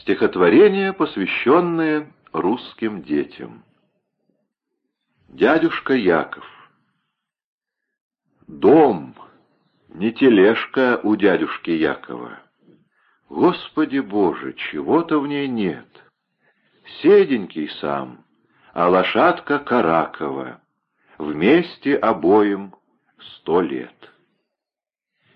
Стихотворения, посвященные русским детям. Дядюшка Яков. Дом, не тележка у дядюшки Якова. Господи Боже, чего-то в ней нет. Седенький сам, а лошадка Каракова. Вместе обоим сто лет.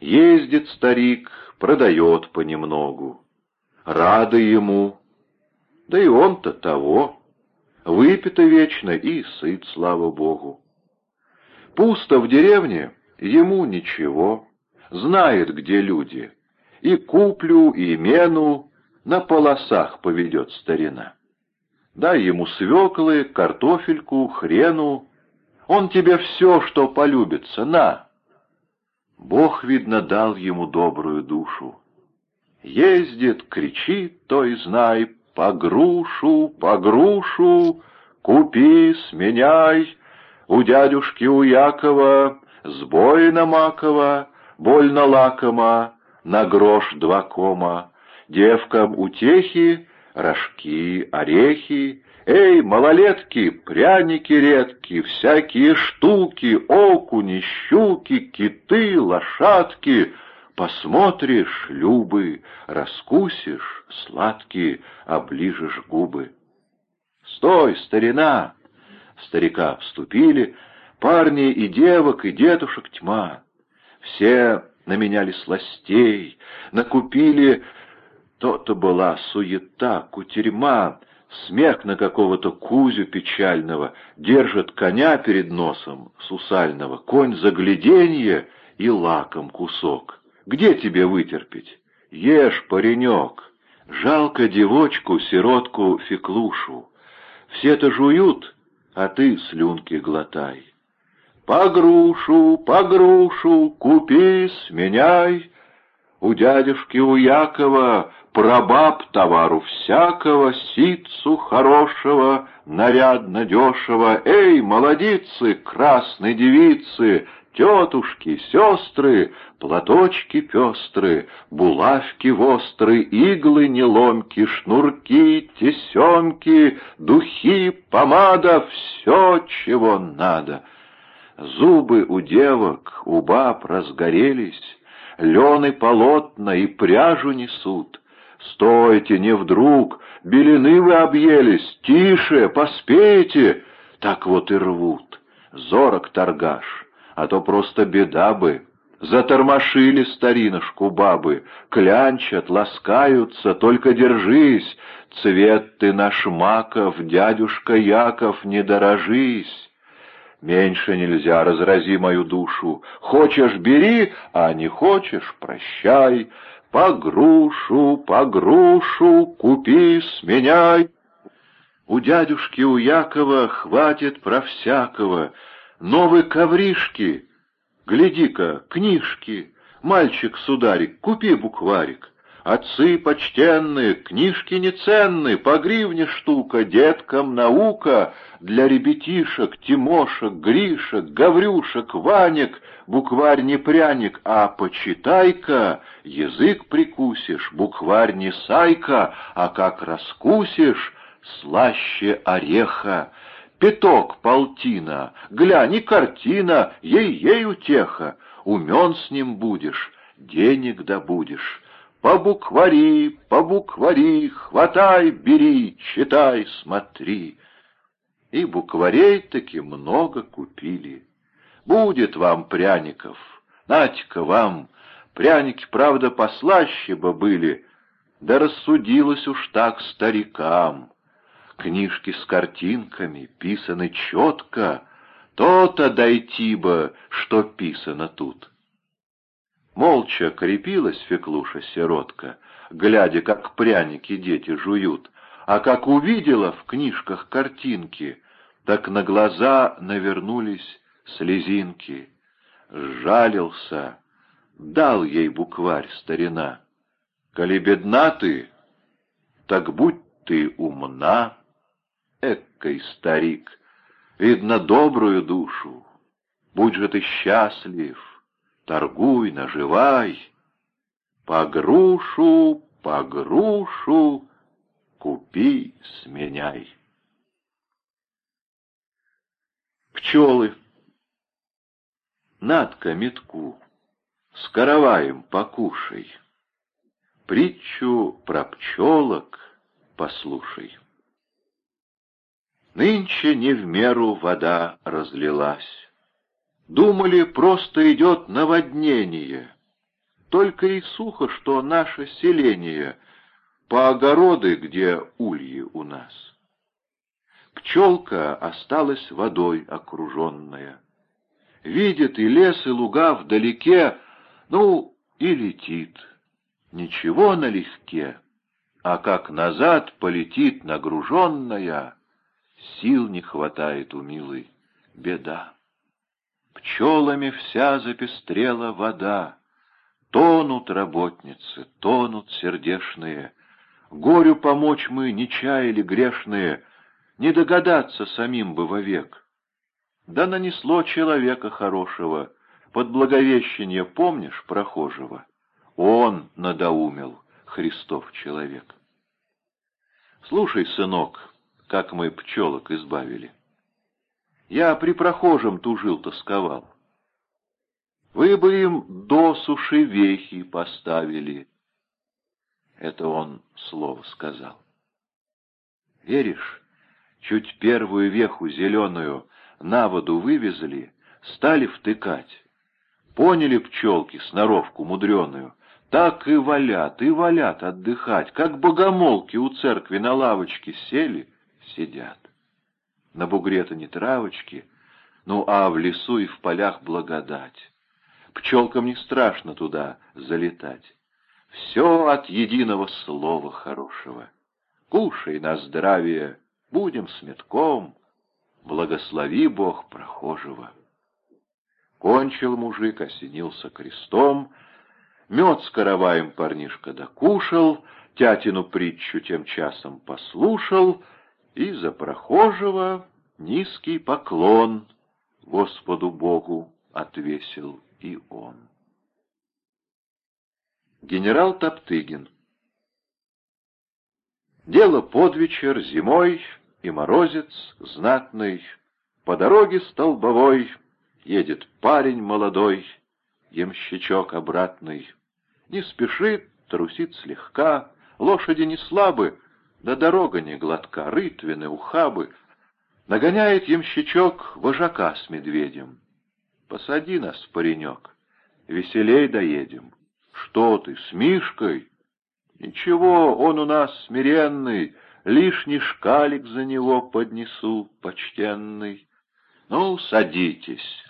Ездит старик, продает понемногу. Рады ему, да и он-то того. Выпито вечно и сыт, слава богу. Пусто в деревне, ему ничего. Знает, где люди. И куплю, и мену на полосах поведет старина. Дай ему свеклы, картофельку, хрену. Он тебе все, что полюбится, на. Бог, видно, дал ему добрую душу. Ездит, кричит, то и знай, по грушу, по грушу, купи, сменяй, у дядюшки у Якова сбоина макова, больно лакома, на грош два кома, девкам утехи, рожки, орехи, Эй, малолетки, пряники редкие, всякие штуки, окуни, щуки, киты, лошадки. Посмотришь, любы, раскусишь, сладкие, оближешь губы. Стой, старина! Старика вступили, парни и девок, и дедушек тьма. Все наменяли сластей, накупили... То-то была суета, кутерьма, смех на какого-то Кузю печального, держит коня перед носом сусального, конь загляденье и лаком кусок. Где тебе вытерпеть? Ешь, паренек. Жалко девочку, сиротку, феклушу. Все-то жуют, а ты слюнки глотай. По грушу, по грушу, купи, сменяй. У дядюшки у Якова прабаб товару всякого, ситцу хорошего, нарядно дешево. Эй, молодицы, красные девицы, тетушки, сестры, платочки пестры, булавки востры, иглы неломки, шнурки, тесемки, духи, помада, все, чего надо. Зубы у девок, у баб разгорелись, лены полотна и пряжу несут. Стойте, не вдруг, белины вы объелись, тише, поспейте, так вот и рвут. Зорок торгаш, а то просто беда бы. Затормошили старинушку бабы, клянчат, ласкаются, только держись, цвет ты наш маков, дядюшка Яков, не дорожись. Меньше нельзя, разрази мою душу. Хочешь — бери, а не хочешь — прощай. По грушу, по грушу, купи, сменяй. У дядюшки, у Якова хватит про всякого. Новые ковришки, гляди-ка, книжки. Мальчик-сударик, купи букварик. Отцы почтенные, книжки неценны, по гривне штука, деткам наука, для ребятишек, Тимошек, Гришек, Гаврюшек, Ванек, букварь не пряник, а почитай-ка, язык прикусишь, букварь не сайка, а как раскусишь, слаще ореха. Пяток полтина, глянь, и картина, ей-ей утеха, умен с ним будешь, денег добудешь. По буквари, по буквари, хватай, бери, читай, смотри. И букварей таки много купили. Будет вам пряников, Надька, вам. Пряники, правда, послаще бы были, да рассудилось уж так старикам. Книжки с картинками писаны четко, то-то дойти бы, что писано тут. Молча крепилась Феклуша-сиротка, глядя, как пряники дети жуют, а как увидела в книжках картинки, так на глаза навернулись слезинки. Жалился, дал ей букварь старина. Коли бедна ты, так будь ты умна, эккой старик, видно добрую душу, будь же ты счастлив, торгуй, наживай. По грушу, по грушу, купи, сменяй. Пчелы. Надка метку, с караваем покушай. Притчу про пчелок послушай. Нынче не в меру вода разлилась. Думали, просто идет наводнение. Только и сухо, что наше селение, по огороды, где ульи у нас. Пчелка осталась водой окруженная. Видит и лес, и луга вдалеке, ну, и летит. Ничего налегке, а как назад полетит нагруженная, Сил не хватает у милой, беда. Пчелами вся запестрела вода, Тонут работницы, тонут сердешные. Горю помочь мы не чаяли грешные, Не догадаться самим бы вовек. Да нанесло человека хорошего, Под благовещение помнишь прохожего? Он надоумил, Христов человек. Слушай, сынок, как мы пчелок избавили. Я при прохожем тужил, тосковал. Вы бы им досуши вехи поставили. Это он слово сказал. Веришь, чуть первую веху зеленую на воду вывезли, стали втыкать. Поняли пчелки сноровку мудреную, так и валят, и валят отдыхать, как богомолки у церкви на лавочке сели, сидят. На бугре-то не травочки, ну а в лесу и в полях благодать. Пчелкам не страшно туда залетать. Все от единого слова хорошего. Кушай на здравие, будем с метком, благослови Бог прохожего. Кончил мужик, осенился крестом, мед с караваем парнишка докушал, тятину притчу тем часом послушал — и за прохожего низкий поклон Господу Богу отвесил и он. Генерал Топтыгин Дело под вечер, зимой, и морозец знатный, По дороге столбовой едет парень молодой, Ямщичок обратный. Не спешит, трусит слегка, лошади не слабы, да дорога не гладка, рытвины, ухабы. Нагоняет ямщичок вожака с медведем. Посади нас, паренек, веселей доедем. Что ты, с Мишкой? Ничего, он у нас смиренный, лишний шкалик за него поднесу, почтенный. Ну, садитесь.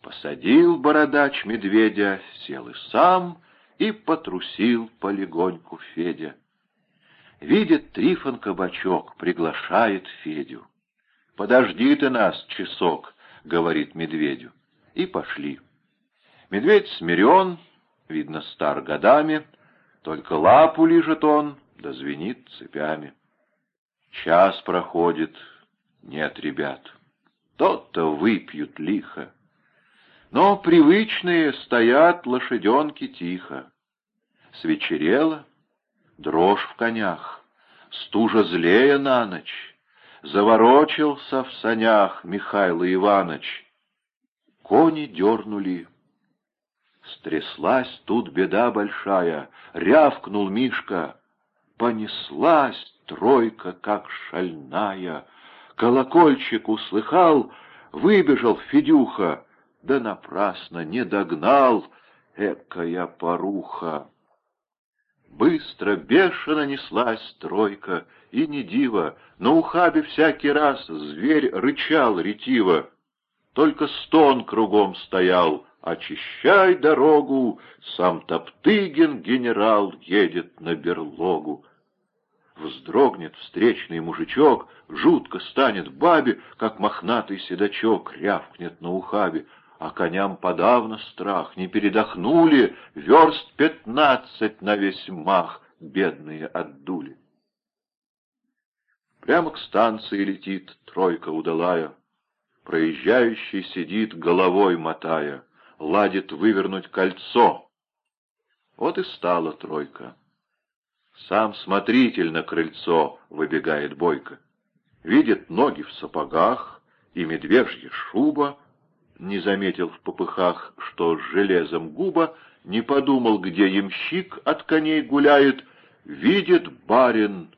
Посадил бородач медведя, сел и сам, и потрусил полегоньку Федя. Видит Трифон кабачок, приглашает Федю. «Подожди ты нас часок», — говорит медведю. И пошли. Медведь смирен, видно, стар годами, только лапу лижет он, да звенит цепями. Час проходит, нет ребят. Тот-то выпьют лихо. Но привычные стоят лошаденки тихо. Свечерело, дрожь в конях, стужа злее на ночь, заворочился в санях Михайло Иваныч. Кони дернули. Стряслась тут беда большая, рявкнул Мишка. Понеслась тройка, как шальная. Колокольчик услыхал, выбежал Федюха, да напрасно не догнал, экая поруха. Быстро, бешено неслась стройка, и не диво, на ухабе всякий раз зверь рычал ретиво. Только стон кругом стоял, очищай дорогу, сам Топтыгин генерал едет на берлогу. Вздрогнет встречный мужичок, жутко станет бабе, как мохнатый седачок рявкнет на ухабе а коням подавно страх, не передохнули, верст пятнадцать на весь мах бедные отдули. Прямо к станции летит тройка удалая, проезжающий сидит головой мотая, ладит вывернуть кольцо. Вот и стала тройка. Сам смотритель на крыльцо выбегает бойко. Видит ноги в сапогах и медвежья шуба, не заметил в попыхах, что с железом губа, не подумал, где ямщик от коней гуляет, видит барин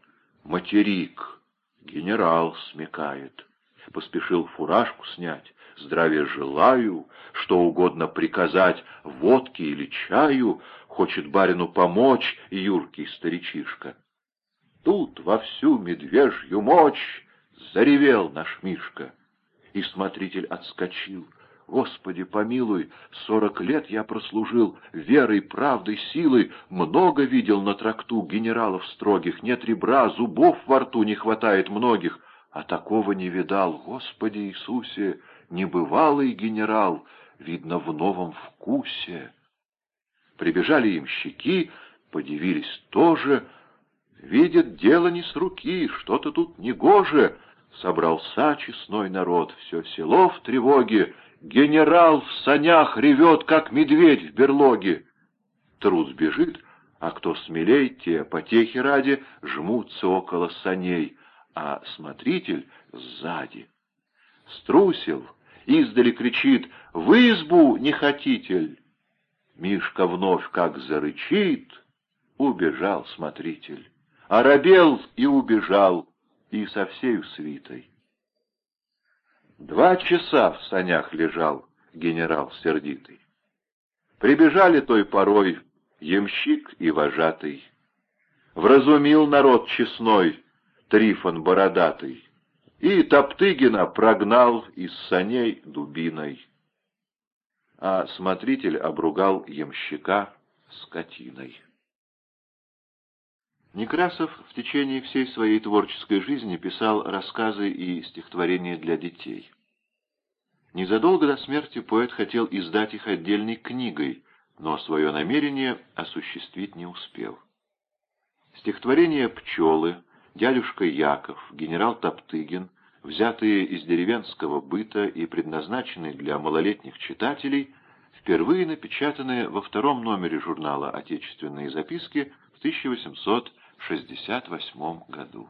материк, генерал смекает. Поспешил фуражку снять, здравия желаю, что угодно приказать, водки или чаю, хочет барину помочь юркий старичишка. Тут во всю медвежью мощь заревел наш Мишка, и смотритель отскочил — Господи, помилуй, сорок лет я прослужил, верой, правдой, силой, много видел на тракту генералов строгих, нет ребра, зубов во рту не хватает многих, а такого не видал, Господи Иисусе, небывалый генерал, видно, в новом вкусе. Прибежали им щеки, подивились тоже, видят, дело не с руки, что-то тут негоже, собрался честной народ, все село в тревоге, Генерал в санях ревет, как медведь в берлоге. Трус бежит, а кто смелей, те потехи ради жмутся около саней, а смотритель сзади. Струсил, издали кричит «В избу, не хотитель!» Мишка вновь как зарычит, убежал смотритель. Оробел и убежал, и со всею свитой. Два часа в санях лежал генерал сердитый. Прибежали той порой ямщик и вожатый. Вразумил народ честной Трифон бородатый, и Топтыгина прогнал из саней дубиной. А смотритель обругал ямщика скотиной. Некрасов в течение всей своей творческой жизни писал рассказы и стихотворения для детей. Незадолго до смерти поэт хотел издать их отдельной книгой, но свое намерение осуществить не успел. Стихотворения «Пчелы», «Дядюшка Яков», «Генерал Топтыгин», взятые из деревенского быта и предназначенные для малолетних читателей, впервые напечатаны во втором номере журнала «Отечественные записки» в 1800 1968 году.